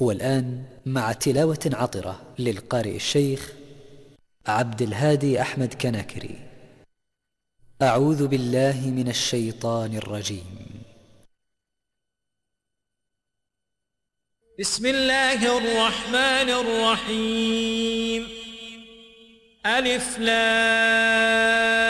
والآن مع تلاوة عطرة للقارئ الشيخ عبد الهادي أحمد كناكري. أعوذ بالله من الشيطان الرجيم. بسم الله الرحمن الرحيم. ألف لام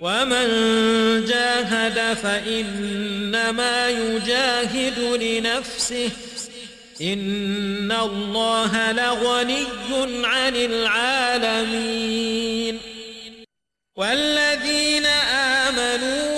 ومن جاهد فإنما يجاهد لنفسه إن الله لغني عن العالمين والذين آمنوا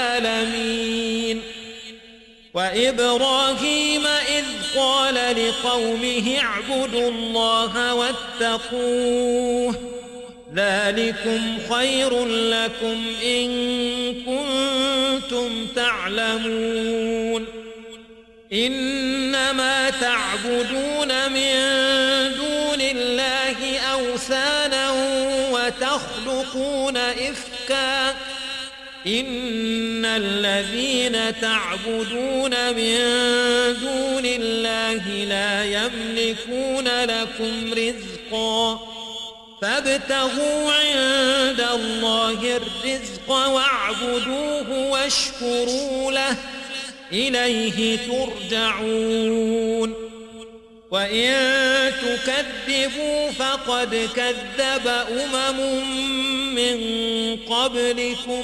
وَإِبْرَاهِيمَ إِذْ قَالَ لِقَوْمِهِ اعْبُدُوا اللَّهَ وَاتَّقُوهُ ذَلِكُمْ خَيْرٌ لَكُمْ إِن كُنتُمْ تَعْلَمُونَ إِنَّمَا تَعْبُدُونَ مِن دُونِ اللَّهِ أَوْثَانًا وَتَخْلُقُونَ إِفْكًا ان الذين تعبدون من دون الله لا يملكون لكم رزقا فابتغوا عند الله الرزق واعبدوه واشكروا له اليه ترجعون وان تكذبوا فقد كذب امم من قبلكم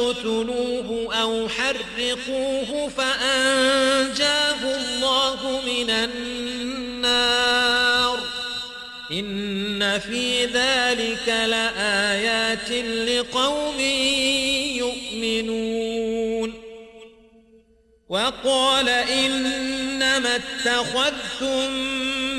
فاقتلوه أو حرقوه فأنجاه الله من النار. إن في ذلك لآيات لقوم يؤمنون. وقال إنما اتخذتم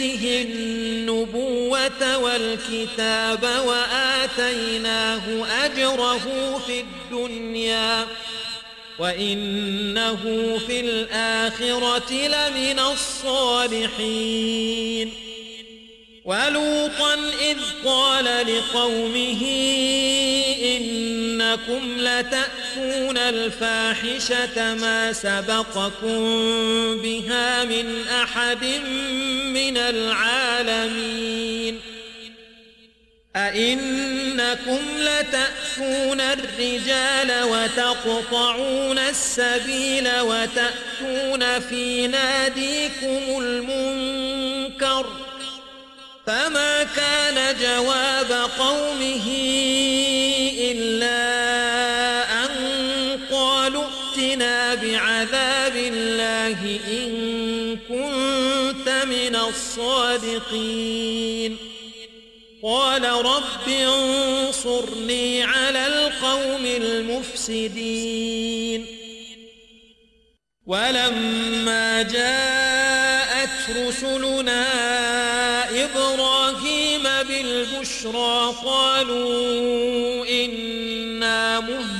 يؤته النبوة والكتاب وآتيناه أجره في الدنيا وإنه في الآخرة لمن الصالحين ولوطا إذ قال لقومه إنكم لتأتون تأتون الفاحشة ما سبقكم بها من أحد من العالمين أئنكم لتأفون الرجال وتقطعون السبيل وتأتون في ناديكم المنكر فما كان جواب قومه إلا عذاب الله إن كنت من الصادقين. قال رب انصرني على القوم المفسدين. ولما جاءت رسلنا إبراهيم بالبشرى قالوا إنا مهدون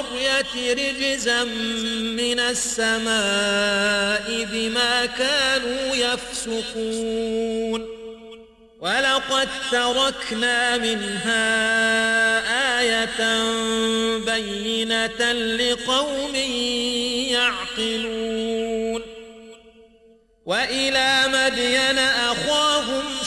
القرية رجزا من السماء بما كانوا يفسقون. ولقد تركنا منها آية بينة لقوم يعقلون. وإلى مدين أخاهم